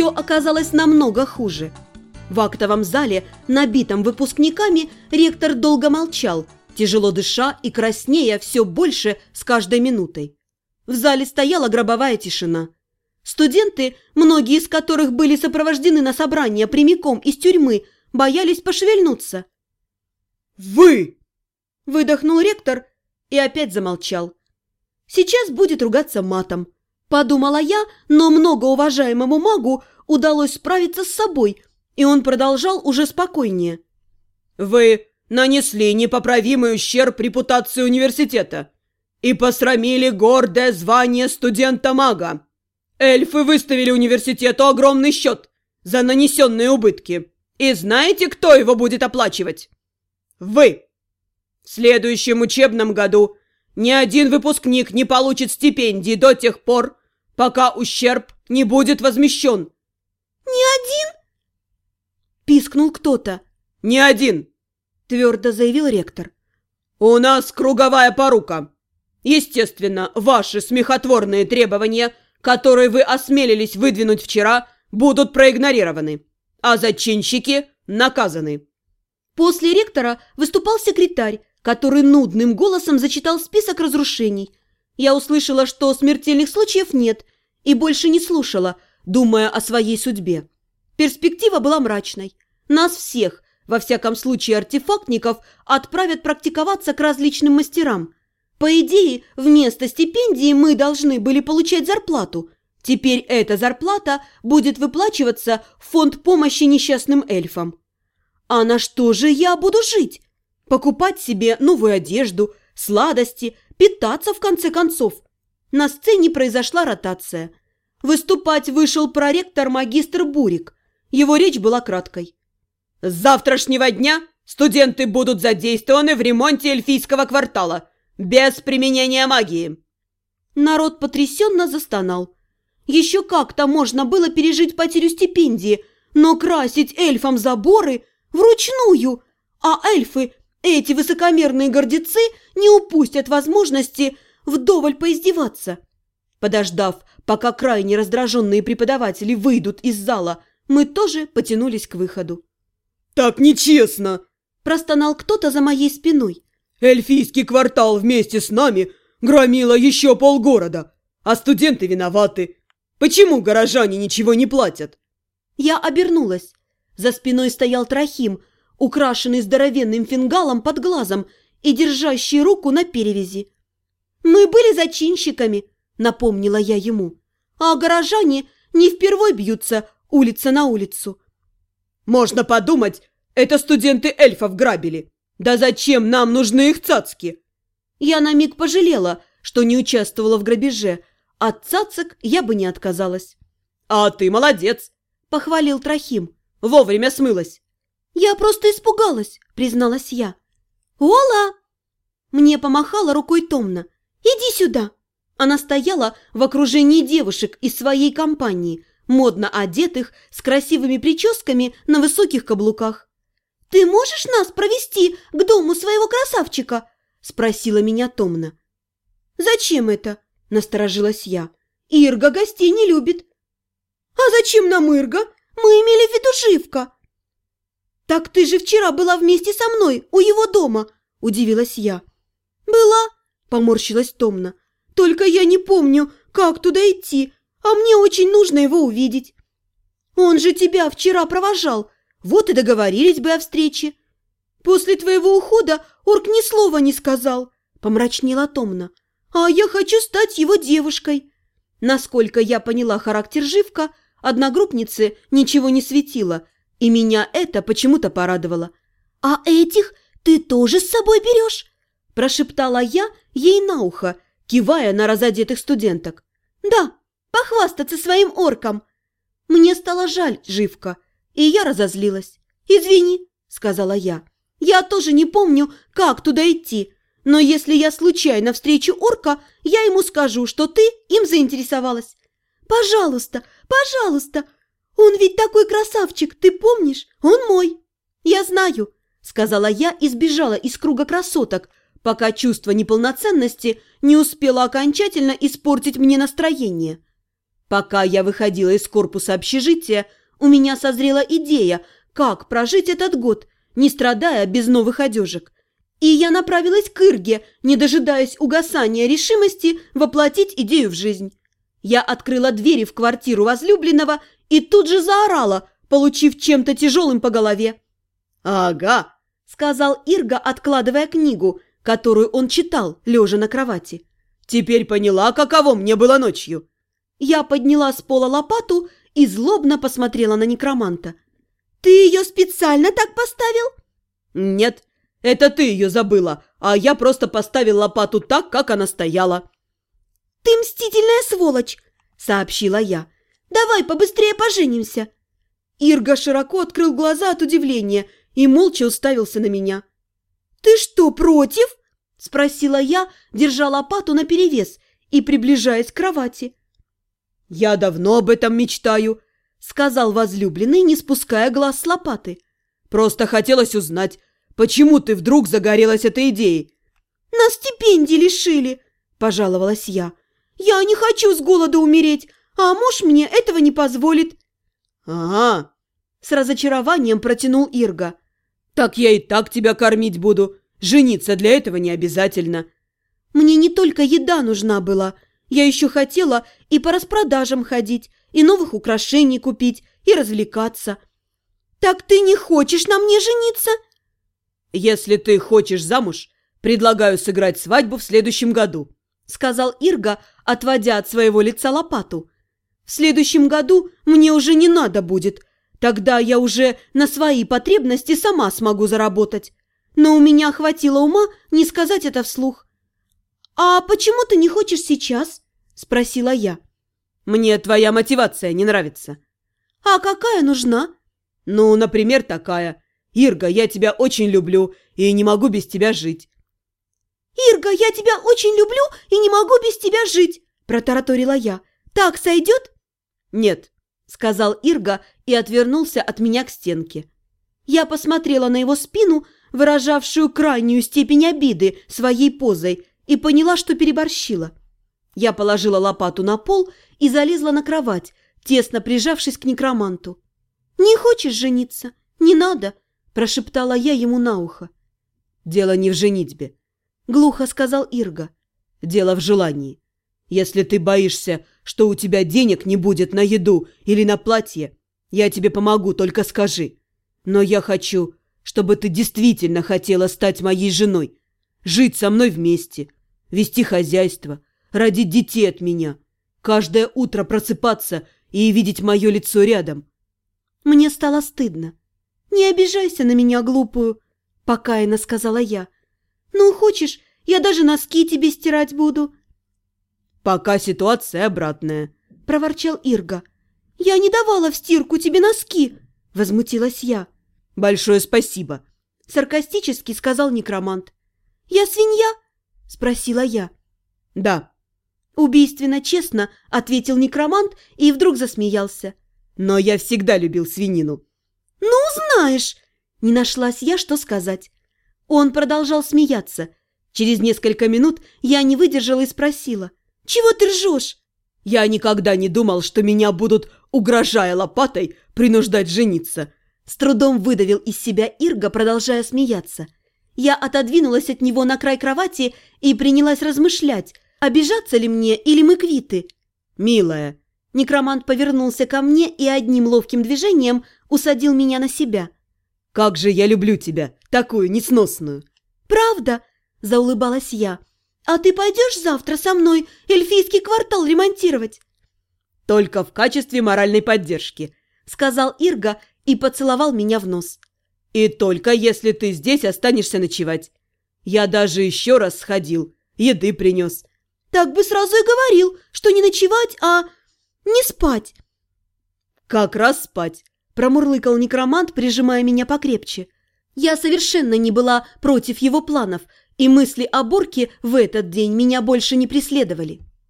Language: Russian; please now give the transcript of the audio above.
все оказалось намного хуже. В актовом зале, набитом выпускниками, ректор долго молчал, тяжело дыша и краснея все больше с каждой минутой. В зале стояла гробовая тишина. Студенты, многие из которых были сопровождены на собрание прямиком из тюрьмы, боялись пошевельнуться. «Вы!» – выдохнул ректор и опять замолчал. «Сейчас будет ругаться матом», – подумала я, но многоуважаемому магу удалось справиться с собой, и он продолжал уже спокойнее. «Вы нанесли непоправимый ущерб репутации университета и посрамили гордое звание студента-мага. Эльфы выставили университету огромный счет за нанесенные убытки. И знаете, кто его будет оплачивать? Вы! В следующем учебном году ни один выпускник не получит стипендии до тех пор, пока ущерб не будет возмещен. «Ни один?» – пискнул кто-то. «Ни один!» – твердо заявил ректор. «У нас круговая порука. Естественно, ваши смехотворные требования – которые вы осмелились выдвинуть вчера, будут проигнорированы, а зачинщики наказаны». После ректора выступал секретарь, который нудным голосом зачитал список разрушений. Я услышала, что смертельных случаев нет, и больше не слушала, думая о своей судьбе. Перспектива была мрачной. Нас всех, во всяком случае артефактников, отправят практиковаться к различным мастерам – по идее, вместо стипендии мы должны были получать зарплату. Теперь эта зарплата будет выплачиваться в фонд помощи несчастным эльфам. А на что же я буду жить? Покупать себе новую одежду, сладости, питаться в конце концов. На сцене произошла ротация. Выступать вышел проректор магистр Бурик. Его речь была краткой. «С завтрашнего дня студенты будут задействованы в ремонте эльфийского квартала. Без применения магии!» Народ потрясенно застонал. Еще как-то можно было пережить потерю стипендии, но красить эльфам заборы вручную, а эльфы, эти высокомерные гордецы, не упустят возможности вдоволь поиздеваться. Подождав, пока крайне раздраженные преподаватели выйдут из зала, мы тоже потянулись к выходу. «Так нечестно!» – простонал кто-то за моей спиной. Эльфийский квартал вместе с нами громило еще полгорода, а студенты виноваты. Почему горожане ничего не платят?» Я обернулась. За спиной стоял Трохим, украшенный здоровенным фингалом под глазом и держащий руку на перевязи. «Мы были зачинщиками», — напомнила я ему. «А горожане не впервой бьются улица на улицу». «Можно подумать, это студенты эльфов грабили. «Да зачем нам нужны их цацки?» Я на миг пожалела, что не участвовала в грабеже. От цацок я бы не отказалась. «А ты молодец!» – похвалил Трохим. «Вовремя смылась!» «Я просто испугалась», – призналась я. «Ола!» Мне помахала рукой Томна. «Иди сюда!» Она стояла в окружении девушек из своей компании, модно одетых, с красивыми прическами на высоких каблуках. «Ты можешь нас провести к дому своего красавчика?» – спросила меня томно. «Зачем это?» – насторожилась я. «Ирга гостей не любит». «А зачем нам Ирга? Мы имели в виду Живка». «Так ты же вчера была вместе со мной у его дома», – удивилась я. «Была», – поморщилась томно. «Только я не помню, как туда идти, а мне очень нужно его увидеть». «Он же тебя вчера провожал», вот и договорились бы о встрече. После твоего ухода Орк ни слова не сказал, помрачнела Томна. А я хочу стать его девушкой. Насколько я поняла характер Живка, одногруппницы ничего не светило, и меня это почему-то порадовало. «А этих ты тоже с собой берешь?» – прошептала я ей на ухо, кивая на разодетых студенток. «Да, похвастаться своим орком». Мне стало жаль Живка – и я разозлилась. «Извини», — сказала я. «Я тоже не помню, как туда идти, но если я случайно встречу орка, я ему скажу, что ты им заинтересовалась. Пожалуйста, пожалуйста! Он ведь такой красавчик, ты помнишь? Он мой!» «Я знаю», — сказала я и сбежала из круга красоток, пока чувство неполноценности не успело окончательно испортить мне настроение. Пока я выходила из корпуса общежития, у меня созрела идея, как прожить этот год, не страдая без новых одежек. И я направилась к Ирге, не дожидаясь угасания решимости воплотить идею в жизнь. Я открыла двери в квартиру возлюбленного и тут же заорала, получив чем-то тяжелым по голове. «Ага», — сказал Ирга, откладывая книгу, которую он читал, лежа на кровати. «Теперь поняла, каково мне было ночью». Я подняла с пола лопату и злобно посмотрела на некроманта. «Ты ее специально так поставил?» «Нет, это ты ее забыла, а я просто поставил лопату так, как она стояла». «Ты мстительная сволочь!» – сообщила я. «Давай побыстрее поженимся!» Ирга широко открыл глаза от удивления и молча уставился на меня. «Ты что, против?» – спросила я, держа лопату наперевес и приближаясь к кровати. «Я давно об этом мечтаю», – сказал возлюбленный, не спуская глаз с лопаты. «Просто хотелось узнать, почему ты вдруг загорелась этой идеей?» «Нас стипендии лишили», – пожаловалась я. «Я не хочу с голоду умереть, а муж мне этого не позволит». «Ага», – с разочарованием протянул Ирга. «Так я и так тебя кормить буду. Жениться для этого не обязательно». «Мне не только еда нужна была», – я еще хотела и по распродажам ходить, и новых украшений купить, и развлекаться. Так ты не хочешь на мне жениться? Если ты хочешь замуж, предлагаю сыграть свадьбу в следующем году, сказал Ирга, отводя от своего лица лопату. В следующем году мне уже не надо будет. Тогда я уже на свои потребности сама смогу заработать. Но у меня хватило ума не сказать это вслух. «А почему ты не хочешь сейчас?» – спросила я. «Мне твоя мотивация не нравится». «А какая нужна?» «Ну, например, такая. Ирга, я тебя очень люблю и не могу без тебя жить». «Ирга, я тебя очень люблю и не могу без тебя жить!» – протараторила я. «Так сойдет?» «Нет», – сказал Ирга и отвернулся от меня к стенке. Я посмотрела на его спину, выражавшую крайнюю степень обиды своей позой, и поняла, что переборщила. Я положила лопату на пол и залезла на кровать, тесно прижавшись к некроманту. «Не хочешь жениться? Не надо!» – прошептала я ему на ухо. «Дело не в женитьбе», – глухо сказал Ирга. «Дело в желании. Если ты боишься, что у тебя денег не будет на еду или на платье, я тебе помогу, только скажи. Но я хочу, чтобы ты действительно хотела стать моей женой, жить со мной вместе, вести хозяйство, родить детей от меня, каждое утро просыпаться и видеть мое лицо рядом. Мне стало стыдно. «Не обижайся на меня, глупую», — покаянно сказала я. «Ну, хочешь, я даже носки тебе стирать буду». «Пока ситуация обратная», — проворчал Ирга. «Я не давала в стирку тебе носки», — возмутилась я. «Большое спасибо», — саркастически сказал некромант. «Я свинья?» – спросила я. «Да». Убийственно честно ответил некромант и вдруг засмеялся. «Но я всегда любил свинину». «Ну, знаешь!» – не нашлась я, что сказать. Он продолжал смеяться. Через несколько минут я не выдержала и спросила. «Чего ты ржешь?» «Я никогда не думал, что меня будут, угрожая лопатой, принуждать жениться». С трудом выдавил из себя Ирга, продолжая смеяться – я отодвинулась от него на край кровати и принялась размышлять, обижаться ли мне или мы квиты. «Милая!» Некромант повернулся ко мне и одним ловким движением усадил меня на себя. «Как же я люблю тебя, такую несносную!» «Правда?» – заулыбалась я. «А ты пойдешь завтра со мной эльфийский квартал ремонтировать?» «Только в качестве моральной поддержки», – сказал Ирга и поцеловал меня в нос. И только если ты здесь останешься ночевать. Я даже еще раз сходил, еды принес. Так бы сразу и говорил, что не ночевать, а не спать. Как раз спать, промурлыкал некромант, прижимая меня покрепче. Я совершенно не была против его планов, и мысли о Борке в этот день меня больше не преследовали.